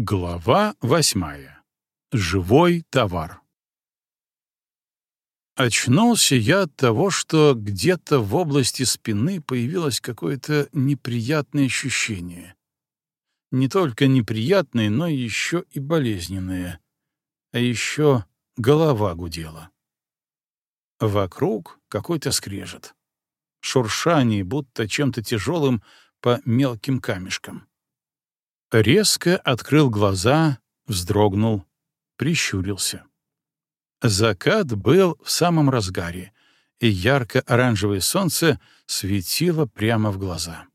Глава восьмая. Живой товар. Очнулся я от того, что где-то в области спины появилось какое-то неприятное ощущение. Не только неприятное, но еще и болезненное. А еще голова гудела. Вокруг какой-то скрежет. Шуршание, будто чем-то тяжелым по мелким камешкам. Резко открыл глаза, вздрогнул, прищурился. Закат был в самом разгаре, и ярко-оранжевое солнце светило прямо в глаза.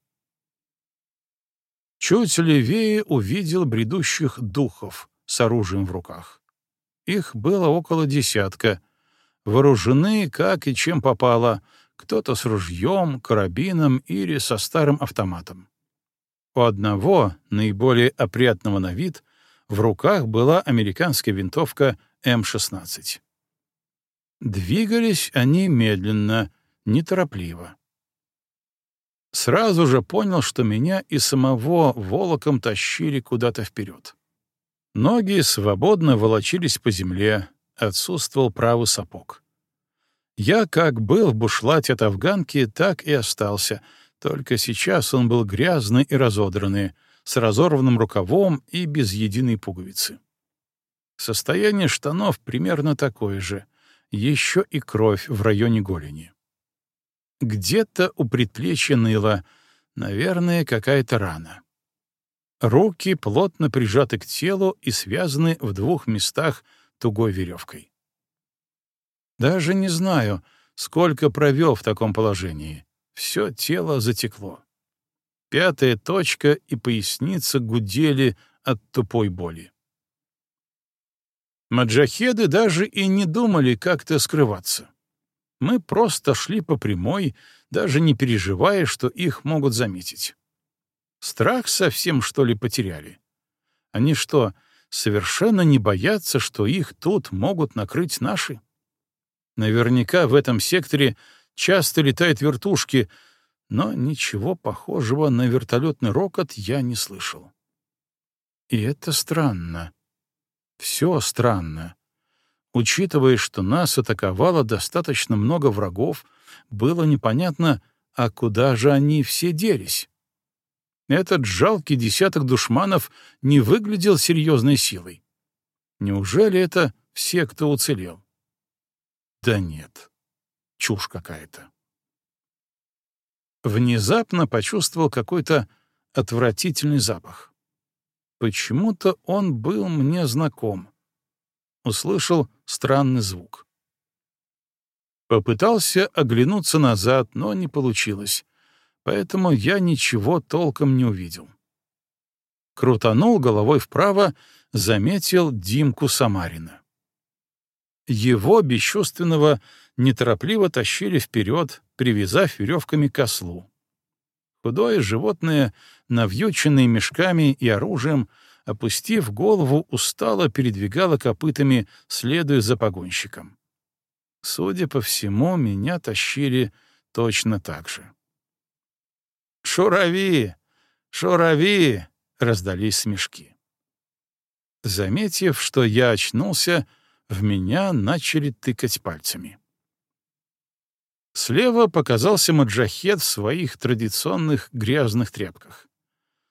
Чуть левее увидел бредущих духов с оружием в руках. Их было около десятка, вооружены как и чем попало, кто-то с ружьем, карабином или со старым автоматом. У одного, наиболее опрятного на вид, в руках была американская винтовка М-16. Двигались они медленно, неторопливо. Сразу же понял, что меня и самого волоком тащили куда-то вперед. Ноги свободно волочились по земле, отсутствовал правый сапог. Я как был в бушлате от афганки, так и остался — только сейчас он был грязный и разодранный, с разорванным рукавом и без единой пуговицы. Состояние штанов примерно такое же, еще и кровь в районе голени. Где-то у предплечья ныло, наверное, какая-то рана. Руки плотно прижаты к телу и связаны в двух местах тугой веревкой. Даже не знаю, сколько провел в таком положении. Все тело затекло. Пятая точка и поясница гудели от тупой боли. Маджахеды даже и не думали как-то скрываться. Мы просто шли по прямой, даже не переживая, что их могут заметить. Страх совсем, что ли, потеряли? Они что, совершенно не боятся, что их тут могут накрыть наши? Наверняка в этом секторе Часто летают вертушки, но ничего похожего на вертолетный рокот я не слышал. И это странно. Все странно. Учитывая, что нас атаковало достаточно много врагов, было непонятно, а куда же они все делись. Этот жалкий десяток душманов не выглядел серьезной силой. Неужели это все, кто уцелел? Да нет чушь какая-то. Внезапно почувствовал какой-то отвратительный запах. Почему-то он был мне знаком. Услышал странный звук. Попытался оглянуться назад, но не получилось, поэтому я ничего толком не увидел. Крутанул головой вправо, заметил Димку Самарина. Его бесчувственного неторопливо тащили вперед, привязав веревками к ослу. Худое животное, навьюченное мешками и оружием, опустив голову, устало передвигало копытами, следуя за погонщиком. Судя по всему, меня тащили точно так же. «Шурави! Шурави!» — раздались смешки. Заметив, что я очнулся, в меня начали тыкать пальцами. Слева показался маджахет в своих традиционных грязных тряпках.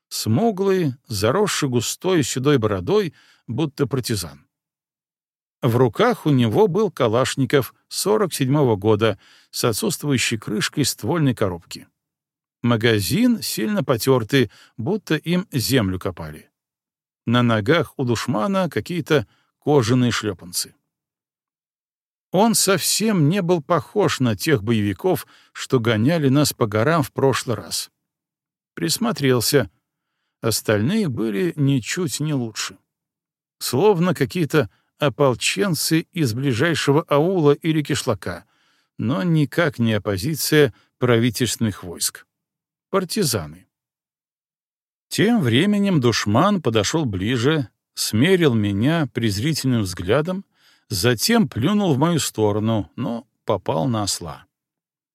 Смуглый, заросший густой седой бородой, будто партизан. В руках у него был Калашников 47-го года с отсутствующей крышкой ствольной коробки. Магазин сильно потертый, будто им землю копали. На ногах у душмана какие-то кожаные шлепанцы. Он совсем не был похож на тех боевиков, что гоняли нас по горам в прошлый раз. Присмотрелся. Остальные были ничуть не лучше. Словно какие-то ополченцы из ближайшего аула или кишлака, но никак не оппозиция правительственных войск. Партизаны. Тем временем душман подошел ближе, смерил меня презрительным взглядом, Затем плюнул в мою сторону, но попал на осла.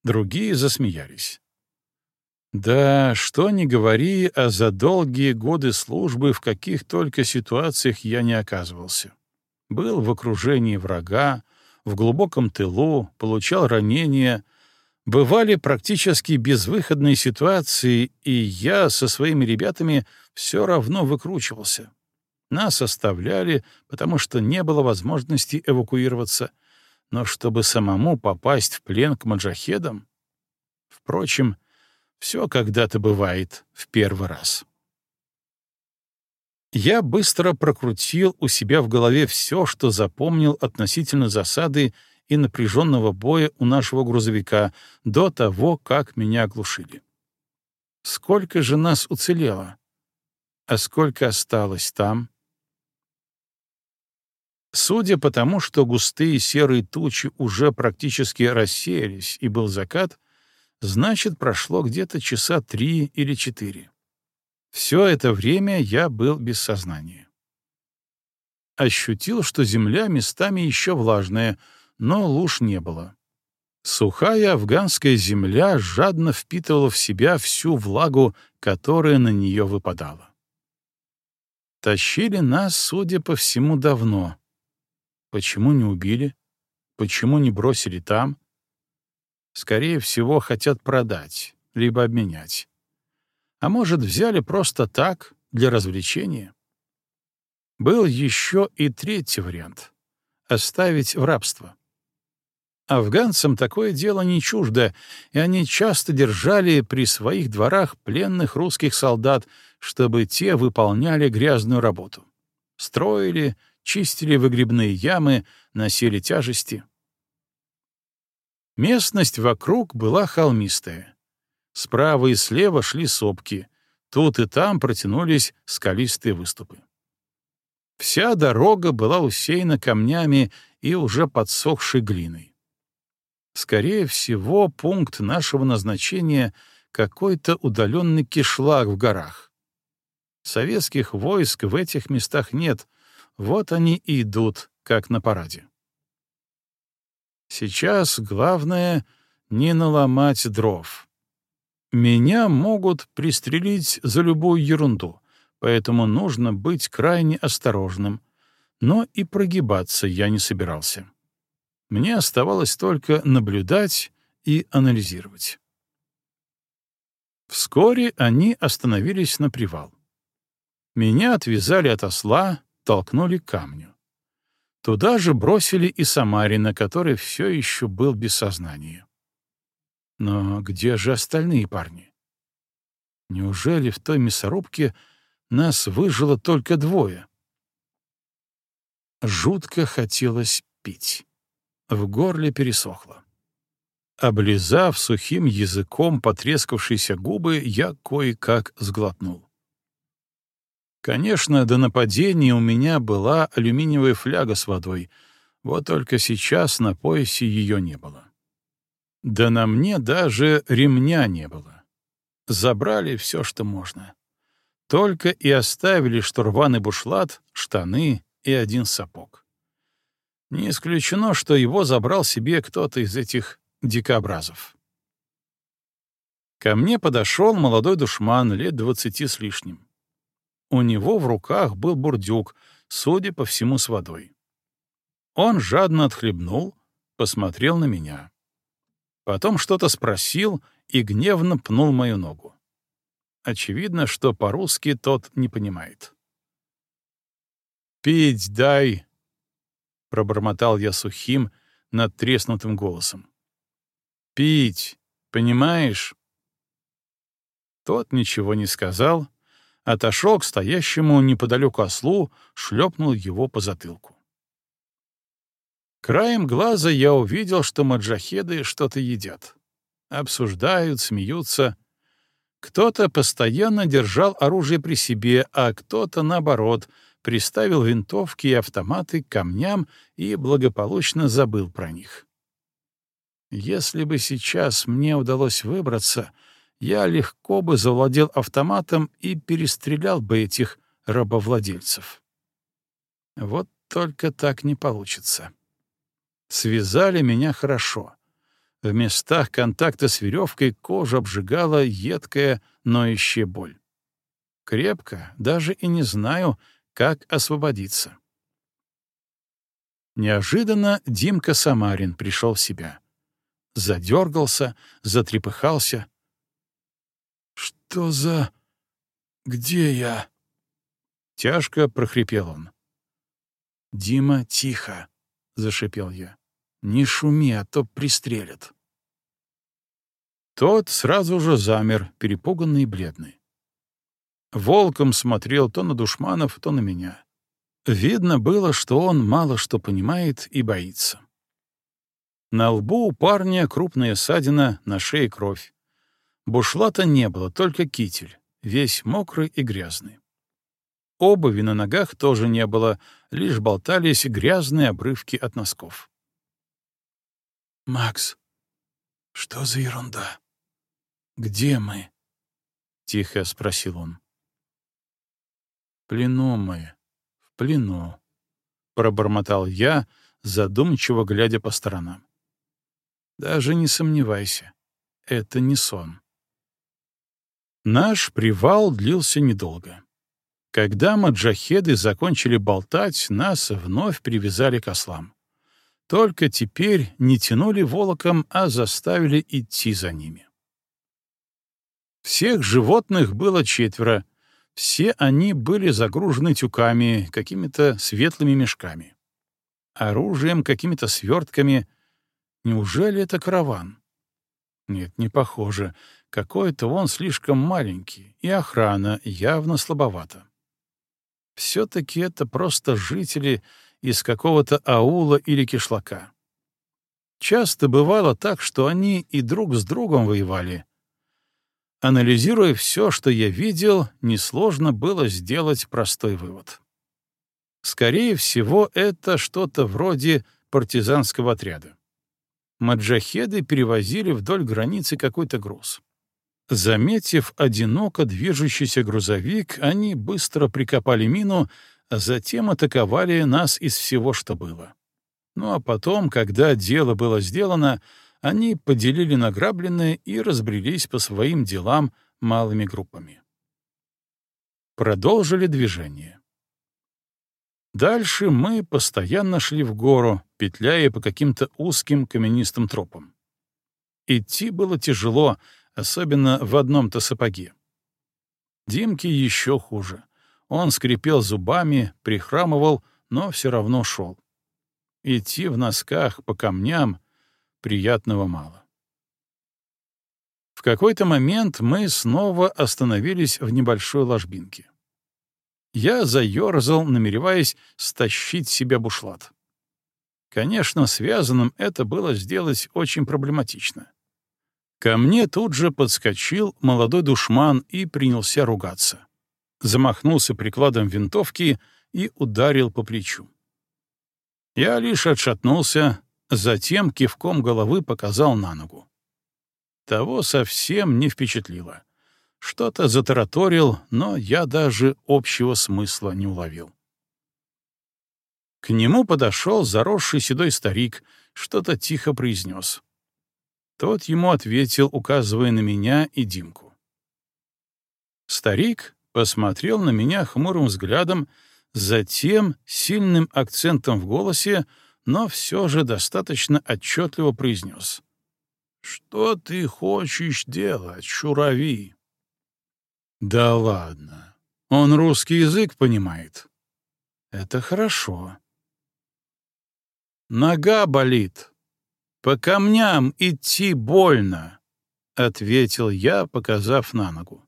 Другие засмеялись. Да, что ни говори, а за долгие годы службы в каких только ситуациях я не оказывался. Был в окружении врага, в глубоком тылу, получал ранения. Бывали практически безвыходные ситуации, и я со своими ребятами все равно выкручивался. Нас оставляли, потому что не было возможности эвакуироваться. Но чтобы самому попасть в плен к маджахедам... Впрочем, все когда-то бывает в первый раз. Я быстро прокрутил у себя в голове все, что запомнил относительно засады и напряженного боя у нашего грузовика до того, как меня оглушили. Сколько же нас уцелело? А сколько осталось там? Судя по тому, что густые серые тучи уже практически рассеялись и был закат, значит, прошло где-то часа три или четыре. Все это время я был без сознания. Ощутил, что земля местами еще влажная, но луж не было. Сухая афганская земля жадно впитывала в себя всю влагу, которая на нее выпадала. Тащили нас, судя по всему, давно. Почему не убили? Почему не бросили там? Скорее всего, хотят продать, либо обменять. А может, взяли просто так, для развлечения? Был еще и третий вариант — оставить в рабство. Афганцам такое дело не чуждо, и они часто держали при своих дворах пленных русских солдат, чтобы те выполняли грязную работу. Строили, чистили выгребные ямы, носили тяжести. Местность вокруг была холмистая. Справа и слева шли сопки. Тут и там протянулись скалистые выступы. Вся дорога была усеяна камнями и уже подсохшей глиной. Скорее всего, пункт нашего назначения — какой-то удаленный кишлак в горах. Советских войск в этих местах нет, вот они и идут, как на параде. Сейчас главное — не наломать дров. Меня могут пристрелить за любую ерунду, поэтому нужно быть крайне осторожным. Но и прогибаться я не собирался. Мне оставалось только наблюдать и анализировать. Вскоре они остановились на привал. Меня отвязали от осла, толкнули к камню. Туда же бросили и Самарина, который все еще был без сознания. Но где же остальные парни? Неужели в той мясорубке нас выжило только двое? Жутко хотелось пить. В горле пересохло. Облизав сухим языком потрескавшиеся губы, я кое-как сглотнул. Конечно, до нападения у меня была алюминиевая фляга с водой, вот только сейчас на поясе ее не было. Да на мне даже ремня не было. Забрали все, что можно. Только и оставили штурван и бушлат, штаны и один сапог. Не исключено, что его забрал себе кто-то из этих дикобразов. Ко мне подошел молодой душман лет двадцати с лишним. У него в руках был бурдюк, судя по всему, с водой. Он жадно отхлебнул, посмотрел на меня. Потом что-то спросил и гневно пнул мою ногу. Очевидно, что по-русски тот не понимает. «Пить дай!» — пробормотал я сухим, надтреснутым голосом. «Пить, понимаешь?» Тот ничего не сказал, отошел к стоящему неподалеку ослу, шлепнул его по затылку. Краем глаза я увидел, что маджахеды что-то едят. Обсуждают, смеются. Кто-то постоянно держал оружие при себе, а кто-то, наоборот, приставил винтовки и автоматы к камням и благополучно забыл про них. Если бы сейчас мне удалось выбраться, я легко бы завладел автоматом и перестрелял бы этих рабовладельцев. Вот только так не получится. Связали меня хорошо. В местах контакта с веревкой кожу обжигала едкая, ноющая боль. Крепко, даже и не знаю, как освободиться. Неожиданно Димка Самарин пришел в себя. Задергался, затрепыхался. «Что за... где я?» Тяжко прохрипел он. «Дима, тихо!» — зашипел я. «Не шуми, а то пристрелят». Тот сразу же замер, перепуганный и бледный. Волком смотрел то на душманов, то на меня. Видно было, что он мало что понимает и боится. На лбу у парня крупная ссадина, на шее кровь. Бушлата не было, только китель, весь мокрый и грязный. Обуви на ногах тоже не было, лишь болтались грязные обрывки от носков. «Макс, что за ерунда? Где мы?» — тихо спросил он. «В плену мы, в плену», — пробормотал я, задумчиво глядя по сторонам. «Даже не сомневайся, это не сон». Наш привал длился недолго. Когда маджахеды закончили болтать, нас вновь привязали к ослам. Только теперь не тянули волоком, а заставили идти за ними. Всех животных было четверо. Все они были загружены тюками, какими-то светлыми мешками. Оружием, какими-то свертками. Неужели это караван? Нет, не похоже. Какой-то он слишком маленький, и охрана явно слабовата. Все-таки это просто жители из какого-то аула или кишлака. Часто бывало так, что они и друг с другом воевали. Анализируя все, что я видел, несложно было сделать простой вывод. Скорее всего, это что-то вроде партизанского отряда. Маджахеды перевозили вдоль границы какой-то груз. Заметив одиноко движущийся грузовик, они быстро прикопали мину, а затем атаковали нас из всего, что было. Ну а потом, когда дело было сделано, они поделили награбленное и разбрелись по своим делам малыми группами. Продолжили движение. Дальше мы постоянно шли в гору, петляя по каким-то узким каменистым тропам. Идти было тяжело, особенно в одном-то сапоге. Димке еще хуже. Он скрипел зубами, прихрамывал, но все равно шел. Идти в носках по камням приятного мало. В какой-то момент мы снова остановились в небольшой ложбинке. Я заерзал, намереваясь стащить себе бушлат. Конечно, связанным это было сделать очень проблематично. Ко мне тут же подскочил молодой душман и принялся ругаться. Замахнулся прикладом винтовки и ударил по плечу. Я лишь отшатнулся, затем кивком головы показал на ногу. Того совсем не впечатлило. Что-то затараторил, но я даже общего смысла не уловил. К нему подошел заросший седой старик, что-то тихо произнес. Тот ему ответил, указывая на меня и Димку. Старик посмотрел на меня хмурым взглядом, затем сильным акцентом в голосе, но все же достаточно отчетливо произнес. «Что ты хочешь делать, шурави?» «Да ладно. Он русский язык понимает». «Это хорошо». «Нога болит», «По камням идти больно», — ответил я, показав на ногу.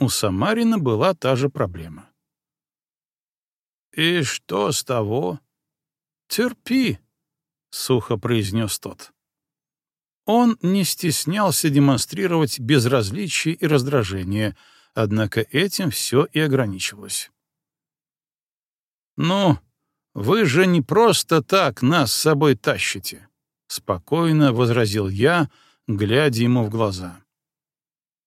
У Самарина была та же проблема. «И что с того?» «Терпи», — сухо произнес тот. Он не стеснялся демонстрировать безразличие и раздражение, однако этим все и ограничивалось. «Ну, вы же не просто так нас с собой тащите. — спокойно возразил я, глядя ему в глаза.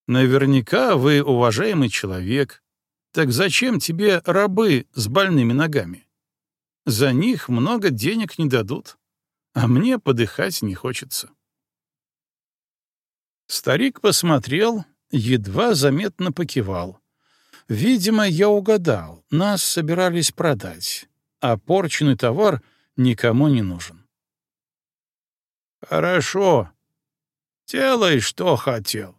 «Наверняка вы уважаемый человек. Так зачем тебе рабы с больными ногами? За них много денег не дадут, а мне подыхать не хочется». Старик посмотрел, едва заметно покивал. Видимо, я угадал, нас собирались продать, а порченный товар никому не нужен. «Хорошо. Делай, что хотел.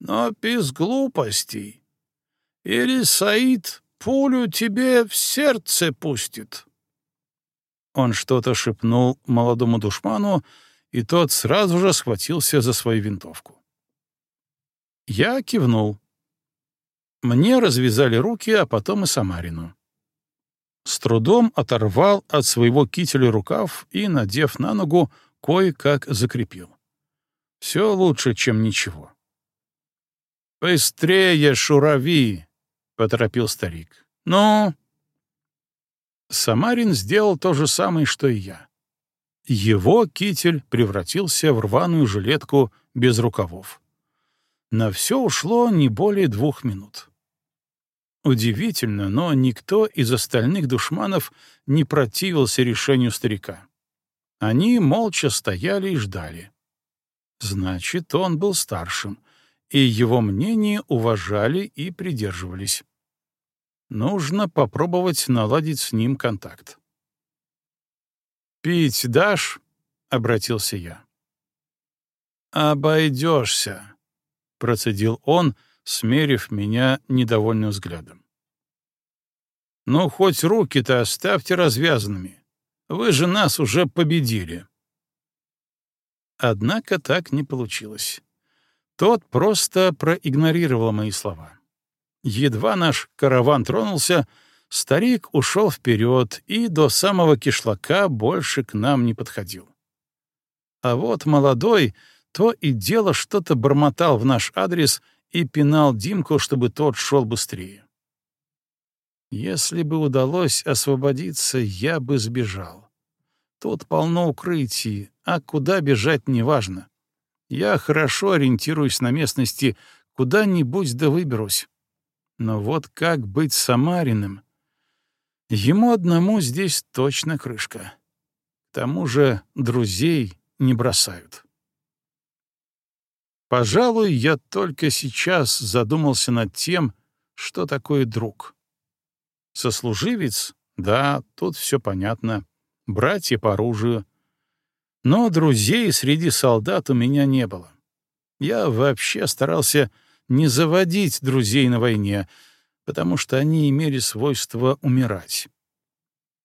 Но без глупостей. Или Саид пулю тебе в сердце пустит». Он что-то шепнул молодому душману, и тот сразу же схватился за свою винтовку. Я кивнул. Мне развязали руки, а потом и Самарину. С трудом оторвал от своего кителя рукав и, надев на ногу, кое-как закрепил. Все лучше, чем ничего. «Быстрее, шурави!» — поторопил старик. «Ну?» Самарин сделал то же самое, что и я. Его китель превратился в рваную жилетку без рукавов. На все ушло не более двух минут. Удивительно, но никто из остальных душманов не противился решению старика. Они молча стояли и ждали. Значит, он был старшим, и его мнение уважали и придерживались. Нужно попробовать наладить с ним контакт. «Пить дашь?» — обратился я. «Обойдешься», — процедил он, — смерив меня недовольным взглядом. «Ну, хоть руки-то оставьте развязанными. Вы же нас уже победили». Однако так не получилось. Тот просто проигнорировал мои слова. Едва наш караван тронулся, старик ушел вперед и до самого кишлака больше к нам не подходил. А вот молодой то и дело что-то бормотал в наш адрес и пинал Димку, чтобы тот шел быстрее. Если бы удалось освободиться, я бы сбежал. Тут полно укрытий, а куда бежать неважно. Я хорошо ориентируюсь на местности, куда-нибудь да выберусь. Но вот как быть Самариным? Ему одному здесь точно крышка. К тому же друзей не бросают. Пожалуй, я только сейчас задумался над тем, что такое друг. Сослуживец? Да, тут все понятно. Братья по оружию. Но друзей среди солдат у меня не было. Я вообще старался не заводить друзей на войне, потому что они имели свойство умирать.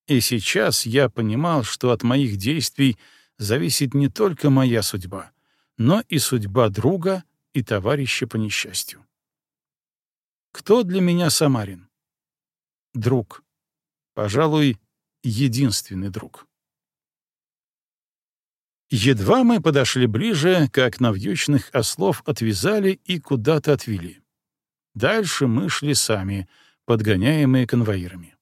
И сейчас я понимал, что от моих действий зависит не только моя судьба — но и судьба друга и товарища по несчастью. Кто для меня Самарин? Друг. Пожалуй, единственный друг. Едва мы подошли ближе, как навьючных ослов отвязали и куда-то отвели. Дальше мы шли сами, подгоняемые конвоирами.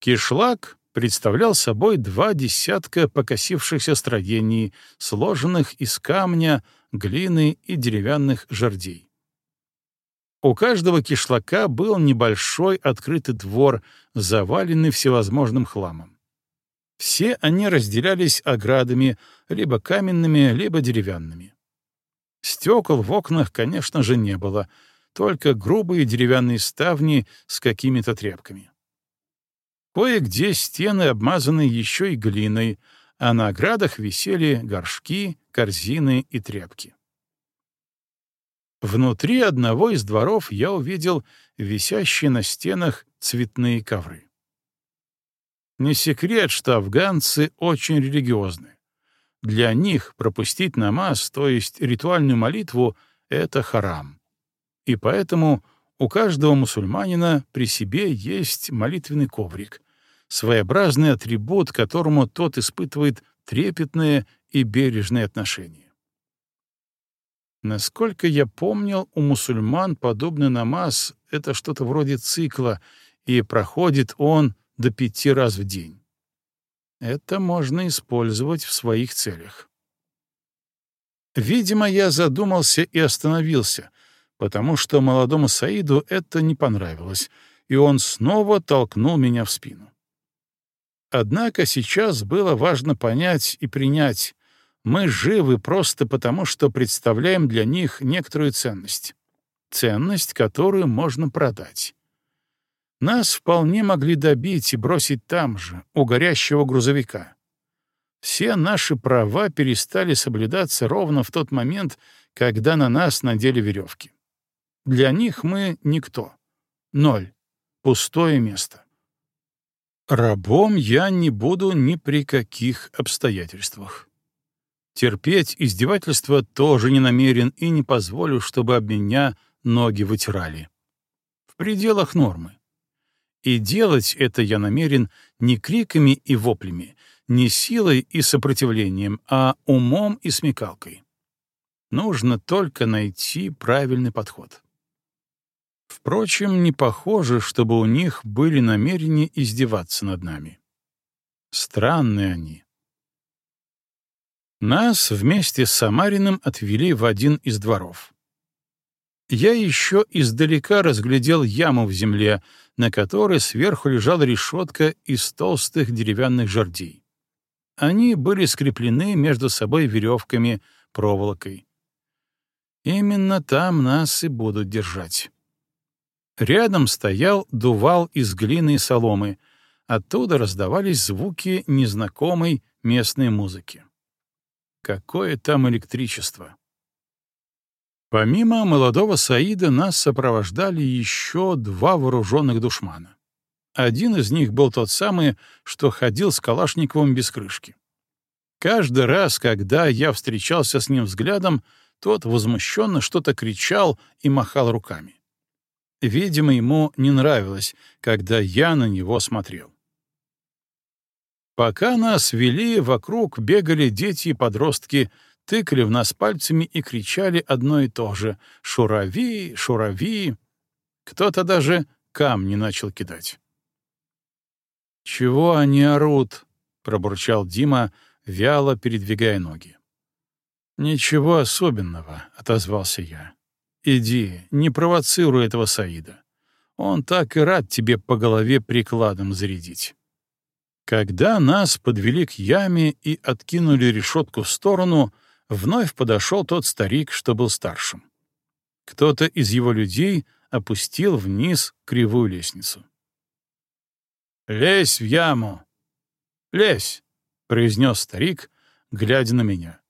Кишлак представлял собой два десятка покосившихся строений, сложенных из камня, глины и деревянных жердей. У каждого кишлака был небольшой открытый двор, заваленный всевозможным хламом. Все они разделялись оградами, либо каменными, либо деревянными. Стекол в окнах, конечно же, не было, только грубые деревянные ставни с какими-то тряпками. Кое-где стены обмазаны еще и глиной, а на оградах висели горшки, корзины и тряпки. Внутри одного из дворов я увидел висящие на стенах цветные ковры. Не секрет, что афганцы очень религиозны. Для них пропустить намаз, то есть ритуальную молитву, — это харам. И поэтому у каждого мусульманина при себе есть молитвенный коврик, своеобразный атрибут, к которому тот испытывает трепетное и бережное отношение. Насколько я помнил, у мусульман подобный намаз — это что-то вроде цикла, и проходит он до пяти раз в день. Это можно использовать в своих целях. Видимо, я задумался и остановился, потому что молодому Саиду это не понравилось, и он снова толкнул меня в спину. Однако сейчас было важно понять и принять, Мы живы просто потому, что представляем для них некоторую ценность. Ценность, которую можно продать. Нас вполне могли добить и бросить там же, у горящего грузовика. Все наши права перестали соблюдаться ровно в тот момент, когда на нас надели веревки. Для них мы никто. Ноль. Пустое место. Рабом я не буду ни при каких обстоятельствах. Терпеть издевательства тоже не намерен и не позволю, чтобы об меня ноги вытирали. В пределах нормы. И делать это я намерен не криками и воплями, не силой и сопротивлением, а умом и смекалкой. Нужно только найти правильный подход. Впрочем, не похоже, чтобы у них были намерения издеваться над нами. Странные они. Нас вместе с Самариным отвели в один из дворов. Я еще издалека разглядел яму в земле, на которой сверху лежала решетка из толстых деревянных жердей. Они были скреплены между собой веревками, проволокой. Именно там нас и будут держать. Рядом стоял дувал из глины и соломы. Оттуда раздавались звуки незнакомой местной музыки. Какое там электричество! Помимо молодого Саида нас сопровождали еще два вооруженных душмана. Один из них был тот самый, что ходил с Калашниковым без крышки. Каждый раз, когда я встречался с ним взглядом, тот возмущенно что-то кричал и махал руками. Видимо, ему не нравилось, когда я на него смотрел. Пока нас вели, вокруг бегали дети и подростки, тыкали в нас пальцами и кричали одно и то же «Шурави! Шурави!». Кто-то даже камни начал кидать. «Чего они орут?» — пробурчал Дима, вяло передвигая ноги. «Ничего особенного», — отозвался я. «Иди, не провоцируй этого Саида. Он так и рад тебе по голове прикладом зарядить». Когда нас подвели к яме и откинули решетку в сторону, вновь подошел тот старик, что был старшим. Кто-то из его людей опустил вниз кривую лестницу. «Лезь в яму! Лезь!» — произнес старик, глядя на меня.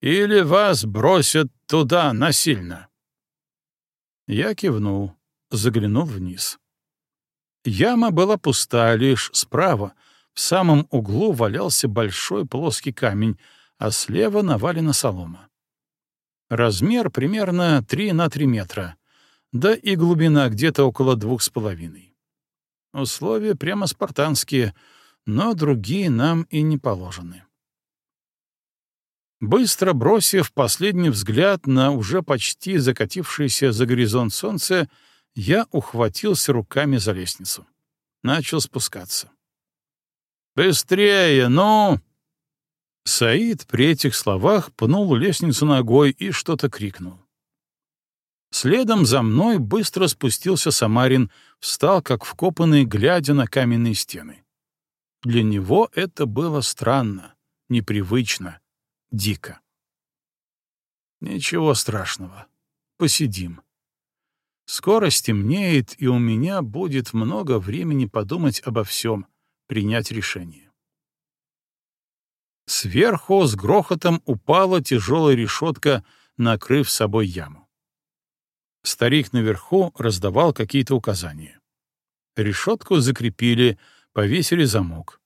«Или вас бросят туда насильно!» Я кивнул, заглянул вниз. Яма была пуста, лишь справа, в самом углу валялся большой плоский камень, а слева навалена солома. Размер примерно 3 на 3 метра, да и глубина где-то около двух с половиной. Условия прямо спартанские, но другие нам и не положены. Быстро бросив последний взгляд на уже почти закатившееся за горизонт солнце, я ухватился руками за лестницу. Начал спускаться. «Быстрее, ну!» Саид при этих словах пнул лестницу ногой и что-то крикнул. Следом за мной быстро спустился Самарин, встал как вкопанный, глядя на каменные стены. Для него это было странно, непривычно, дико. Ничего страшного. Посидим. Скоро стемнеет, и у меня будет много времени подумать обо всем, принять решение. Сверху с грохотом упала тяжелая решетка, накрыв собой яму. Старик наверху раздавал какие-то указания. Решетку закрепили, повесили замок.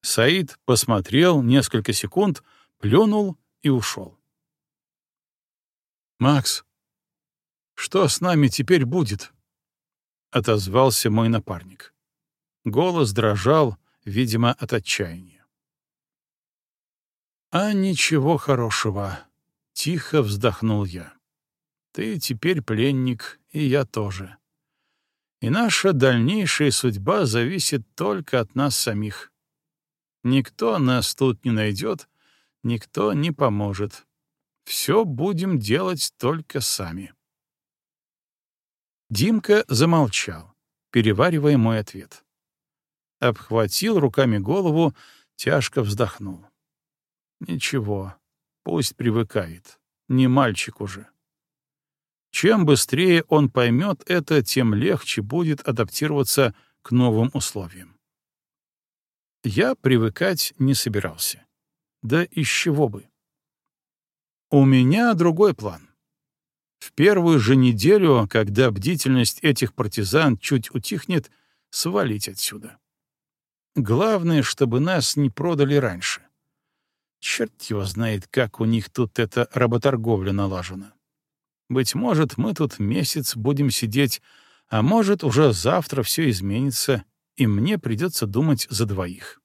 Саид посмотрел несколько секунд, плюнул и ушел. «Макс, что с нами теперь будет?» — отозвался мой напарник. Голос дрожал, видимо, от отчаяния. «А ничего хорошего», — тихо вздохнул я. «Ты теперь пленник, и я тоже. И наша дальнейшая судьба зависит только от нас самих. Никто нас тут не найдет, никто не поможет. Все будем делать только сами». Димка замолчал, переваривая мой ответ обхватил руками голову, тяжко вздохнул. Ничего, пусть привыкает. Не мальчик уже. Чем быстрее он поймет это, тем легче будет адаптироваться к новым условиям. Я привыкать не собирался. Да из чего бы? У меня другой план. В первую же неделю, когда бдительность этих партизан чуть утихнет, свалить отсюда. Главное, чтобы нас не продали раньше. Черт его знает, как у них тут эта работорговля налажена. Быть может, мы тут месяц будем сидеть, а может, уже завтра все изменится, и мне придется думать за двоих.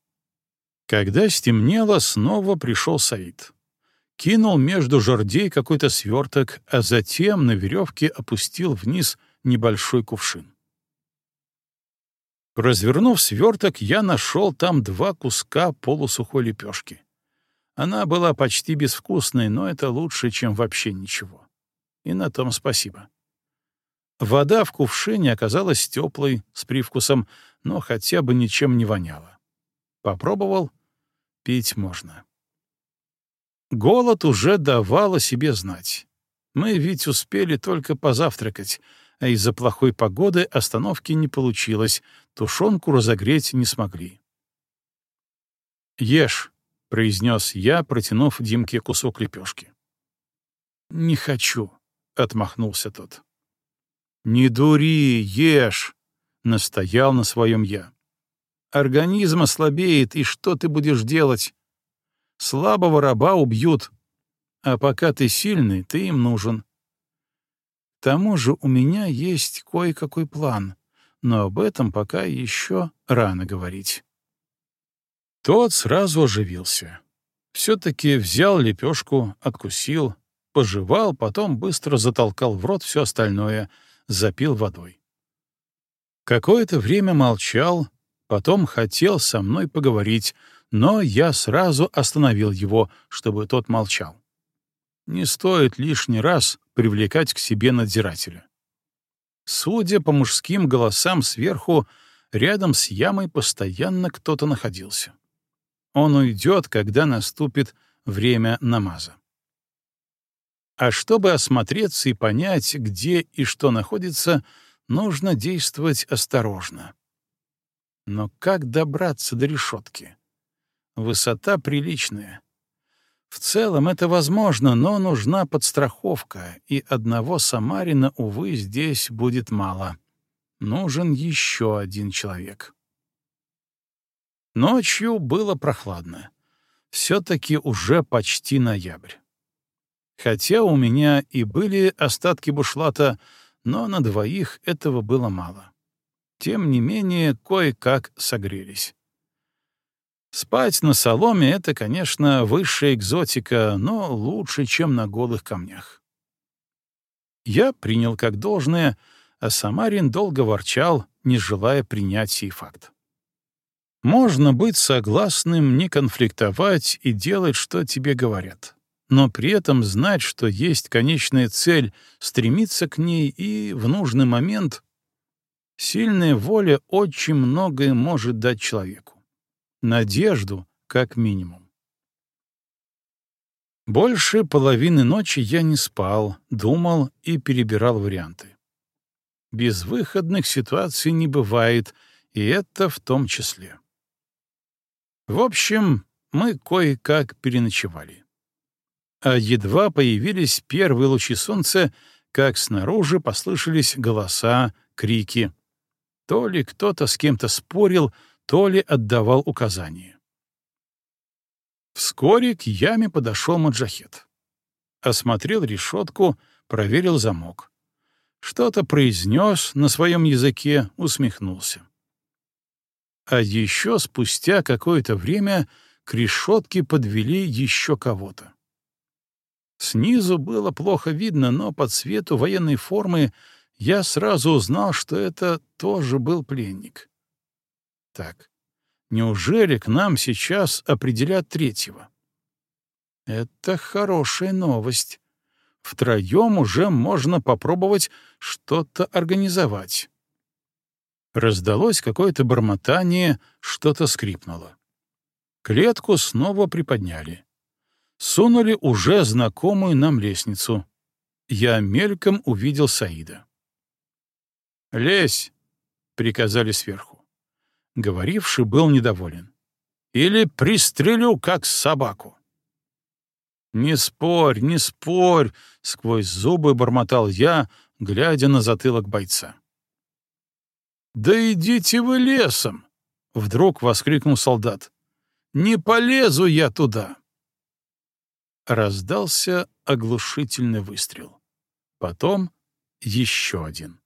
Когда стемнело, снова пришел Саид. Кинул между жердей какой-то сверток, а затем на веревке опустил вниз небольшой кувшин. Развернув сверток, я нашел там два куска полусухой лепешки. Она была почти безвкусной, но это лучше, чем вообще ничего. И на том спасибо. Вода в кувшине оказалась теплой, с привкусом, но хотя бы ничем не воняла. Попробовал — пить можно. Голод уже давал о себе знать. Мы ведь успели только позавтракать, а из-за плохой погоды остановки не получилось, тушенку разогреть не смогли. «Ешь», — произнес я, протянув Димке кусок лепешки. «Не хочу», — отмахнулся тот. «Не дури, ешь», — настоял на своем я. «Организм ослабеет, и что ты будешь делать? Слабого раба убьют, а пока ты сильный, ты им нужен. Тому же у меня есть кое-какой план, но об этом пока еще рано говорить. Тот сразу оживился. Все-таки взял лепешку, откусил, пожевал, потом быстро затолкал в рот все остальное, запил водой. Какое-то время молчал, потом хотел со мной поговорить, но я сразу остановил его, чтобы тот молчал. Не стоит лишний раз привлекать к себе надзирателя. Судя по мужским голосам сверху, рядом с ямой постоянно кто-то находился. Он уйдет, когда наступит время намаза. А чтобы осмотреться и понять, где и что находится, нужно действовать осторожно. Но как добраться до решетки? Высота приличная, в целом это возможно, но нужна подстраховка, и одного Самарина, увы, здесь будет мало. Нужен еще один человек. Ночью было прохладно. Все-таки уже почти ноябрь. Хотя у меня и были остатки бушлата, но на двоих этого было мало. Тем не менее, кое-как согрелись. Спать на соломе — это, конечно, высшая экзотика, но лучше, чем на голых камнях. Я принял как должное, а Самарин долго ворчал, не желая принять сей факт. Можно быть согласным, не конфликтовать и делать, что тебе говорят, но при этом знать, что есть конечная цель, стремиться к ней и в нужный момент. Сильная воля очень многое может дать человеку. Надежду, как минимум. Больше половины ночи я не спал, думал и перебирал варианты. Безвыходных ситуаций не бывает, и это в том числе. В общем, мы кое-как переночевали. А едва появились первые лучи солнца, как снаружи послышались голоса, крики. То ли кто-то с кем-то спорил, то ли отдавал указания. Вскоре к яме подошел Маджахет. Осмотрел решетку, проверил замок. Что-то произнес на своем языке, усмехнулся. А еще спустя какое-то время к решетке подвели еще кого-то. Снизу было плохо видно, но по цвету военной формы я сразу узнал, что это тоже был пленник. Так, неужели к нам сейчас определят третьего? Это хорошая новость. Втроем уже можно попробовать что-то организовать. Раздалось какое-то бормотание, что-то скрипнуло. Клетку снова приподняли. Сунули уже знакомую нам лестницу. Я мельком увидел Саида. «Лезь!» — приказали сверху. Говоривший был недоволен. «Или пристрелю, как собаку!» «Не спорь, не спорь!» — сквозь зубы бормотал я, глядя на затылок бойца. «Да идите вы лесом!» — вдруг воскликнул солдат. «Не полезу я туда!» Раздался оглушительный выстрел. Потом еще один.